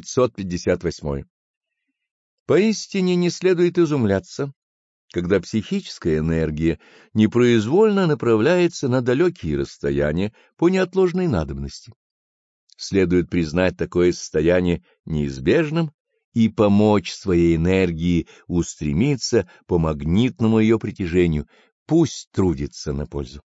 558. Поистине не следует изумляться, когда психическая энергия непроизвольно направляется на далекие расстояния по неотложной надобности. Следует признать такое состояние неизбежным и помочь своей энергии устремиться по магнитному ее притяжению, пусть трудится на пользу.